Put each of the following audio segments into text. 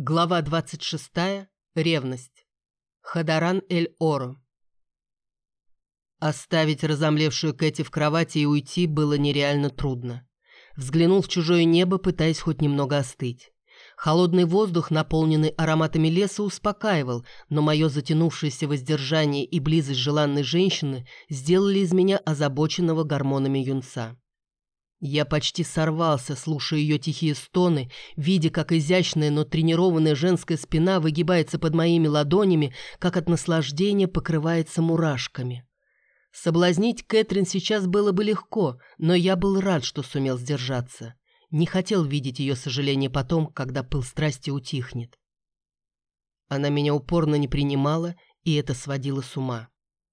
Глава 26. Ревность. Хадаран Эль-Оро. Оставить разомлевшую Кэти в кровати и уйти было нереально трудно. Взглянул в чужое небо, пытаясь хоть немного остыть. Холодный воздух, наполненный ароматами леса, успокаивал, но мое затянувшееся воздержание и близость желанной женщины сделали из меня озабоченного гормонами юнца. Я почти сорвался, слушая ее тихие стоны, видя, как изящная, но тренированная женская спина выгибается под моими ладонями, как от наслаждения покрывается мурашками. Соблазнить Кэтрин сейчас было бы легко, но я был рад, что сумел сдержаться. Не хотел видеть ее сожаление потом, когда пыл страсти утихнет. Она меня упорно не принимала, и это сводило с ума.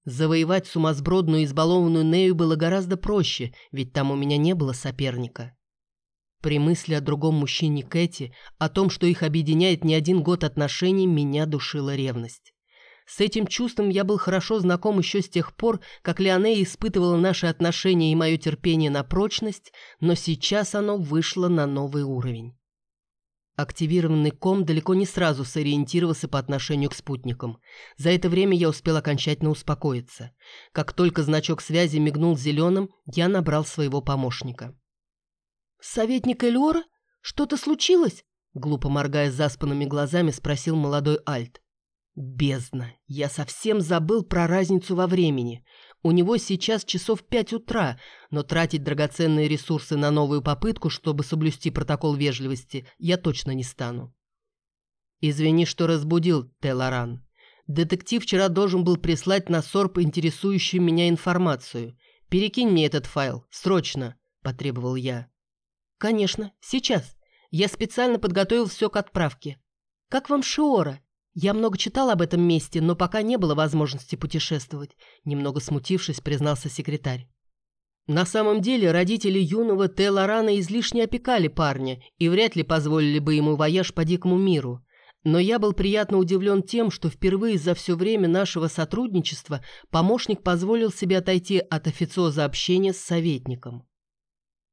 Завоевать сумасбродную избалованную Нею было гораздо проще, ведь там у меня не было соперника. При мысли о другом мужчине Кэти, о том, что их объединяет не один год отношений, меня душила ревность. С этим чувством я был хорошо знаком еще с тех пор, как Леонея испытывала наши отношения и мое терпение на прочность, но сейчас оно вышло на новый уровень. Активированный ком далеко не сразу сориентировался по отношению к спутникам. За это время я успел окончательно успокоиться. Как только значок связи мигнул зеленым, я набрал своего помощника. «Советник Эльора? Что-то случилось?» Глупо моргая заспанными глазами, спросил молодой Альт. «Бездна! Я совсем забыл про разницу во времени. У него сейчас часов пять утра, но тратить драгоценные ресурсы на новую попытку, чтобы соблюсти протокол вежливости, я точно не стану. Извини, что разбудил, Телоран. Детектив вчера должен был прислать на СОРП интересующую меня информацию. Перекинь мне этот файл, срочно, потребовал я. Конечно, сейчас. Я специально подготовил все к отправке. Как вам Шиора? «Я много читал об этом месте, но пока не было возможности путешествовать», немного смутившись, признался секретарь. На самом деле родители юного Т. Лорана излишне опекали парня и вряд ли позволили бы ему вояж по дикому миру. Но я был приятно удивлен тем, что впервые за все время нашего сотрудничества помощник позволил себе отойти от официоза общения с советником.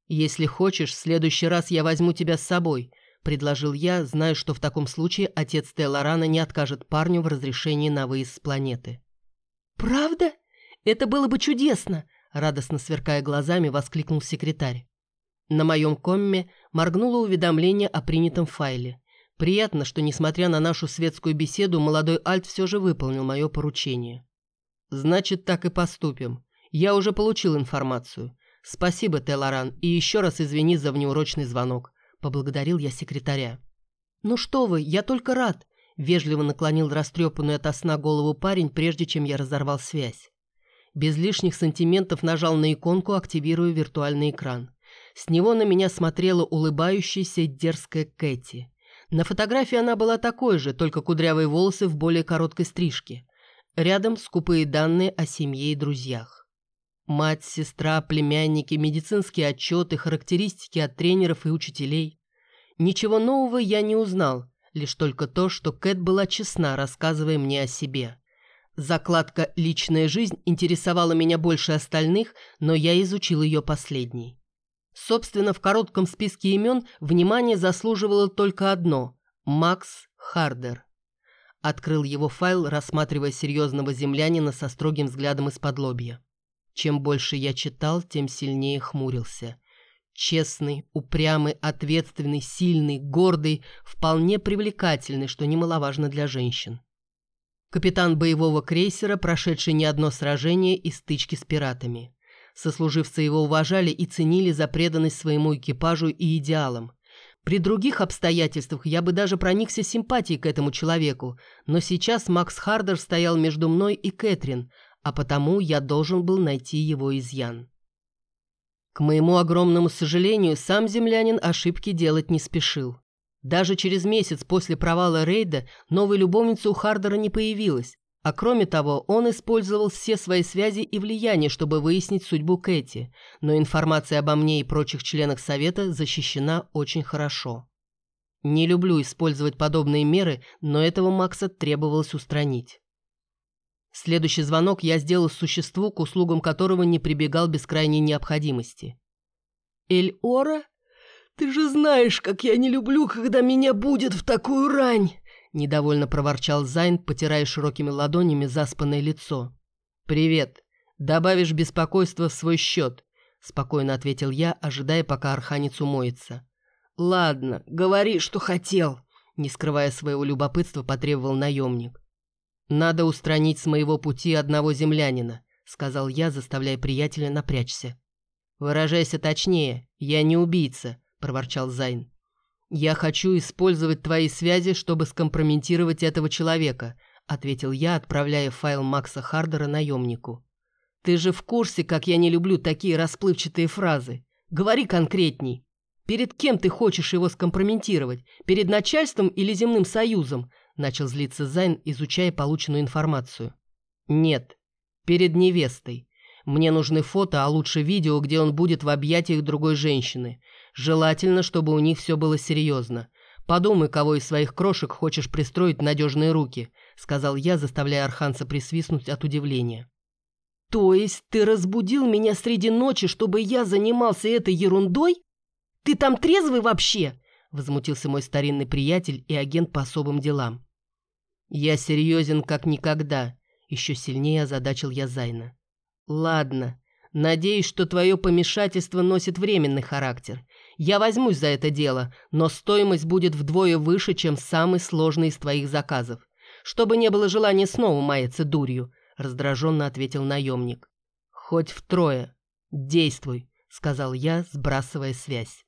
«Если хочешь, в следующий раз я возьму тебя с собой», предложил я, зная, что в таком случае отец Теллорана не откажет парню в разрешении на выезд с планеты. «Правда? Это было бы чудесно!» радостно сверкая глазами, воскликнул секретарь. На моем комме моргнуло уведомление о принятом файле. Приятно, что, несмотря на нашу светскую беседу, молодой Альт все же выполнил мое поручение. «Значит, так и поступим. Я уже получил информацию. Спасибо, Телоран, и еще раз извини за внеурочный звонок. Поблагодарил я секретаря. «Ну что вы, я только рад!» Вежливо наклонил растрепанную от сна голову парень, прежде чем я разорвал связь. Без лишних сантиментов нажал на иконку, активируя виртуальный экран. С него на меня смотрела улыбающаяся дерзкая Кэти. На фотографии она была такой же, только кудрявые волосы в более короткой стрижке. Рядом скупые данные о семье и друзьях. Мать, сестра, племянники, медицинские отчеты, характеристики от тренеров и учителей. Ничего нового я не узнал, лишь только то, что Кэт была честна, рассказывая мне о себе. Закладка «Личная жизнь» интересовала меня больше остальных, но я изучил ее последней. Собственно, в коротком списке имен внимание заслуживало только одно – Макс Хардер. Открыл его файл, рассматривая серьезного землянина со строгим взглядом из-под лобья. Чем больше я читал, тем сильнее хмурился. Честный, упрямый, ответственный, сильный, гордый, вполне привлекательный, что немаловажно для женщин. Капитан боевого крейсера, прошедший не одно сражение и стычки с пиратами. Сослуживцы его уважали и ценили за преданность своему экипажу и идеалам. При других обстоятельствах я бы даже проникся симпатией к этому человеку, но сейчас Макс Хардер стоял между мной и Кэтрин, а потому я должен был найти его изъян. К моему огромному сожалению, сам землянин ошибки делать не спешил. Даже через месяц после провала рейда новой любовницы у Хардера не появилась, а кроме того, он использовал все свои связи и влияние, чтобы выяснить судьбу Кэти, но информация обо мне и прочих членах Совета защищена очень хорошо. Не люблю использовать подобные меры, но этого Макса требовалось устранить. Следующий звонок я сделал существу, к услугам которого не прибегал без крайней необходимости. «Эль-Ора? Ты же знаешь, как я не люблю, когда меня будет в такую рань!» Недовольно проворчал Зайн, потирая широкими ладонями заспанное лицо. «Привет. Добавишь беспокойство в свой счет», — спокойно ответил я, ожидая, пока арханец умоется. «Ладно, говори, что хотел», — не скрывая своего любопытства, потребовал наемник. «Надо устранить с моего пути одного землянина», — сказал я, заставляя приятеля напрячься. «Выражайся точнее, я не убийца», — проворчал Зайн. «Я хочу использовать твои связи, чтобы скомпрометировать этого человека», — ответил я, отправляя файл Макса Хардера наемнику. «Ты же в курсе, как я не люблю такие расплывчатые фразы. Говори конкретней. Перед кем ты хочешь его скомпрометировать? Перед начальством или земным союзом?» — начал злиться Зайн, изучая полученную информацию. «Нет, перед невестой. Мне нужны фото, а лучше видео, где он будет в объятиях другой женщины. Желательно, чтобы у них все было серьезно. Подумай, кого из своих крошек хочешь пристроить надежные руки», — сказал я, заставляя Арханца присвистнуть от удивления. «То есть ты разбудил меня среди ночи, чтобы я занимался этой ерундой? Ты там трезвый вообще?» — возмутился мой старинный приятель и агент по особым делам. «Я серьезен как никогда», — еще сильнее озадачил я Зайна. «Ладно, надеюсь, что твое помешательство носит временный характер. Я возьмусь за это дело, но стоимость будет вдвое выше, чем самый сложный из твоих заказов. Чтобы не было желания снова маяться дурью», — раздраженно ответил наемник. «Хоть втрое. Действуй», — сказал я, сбрасывая связь.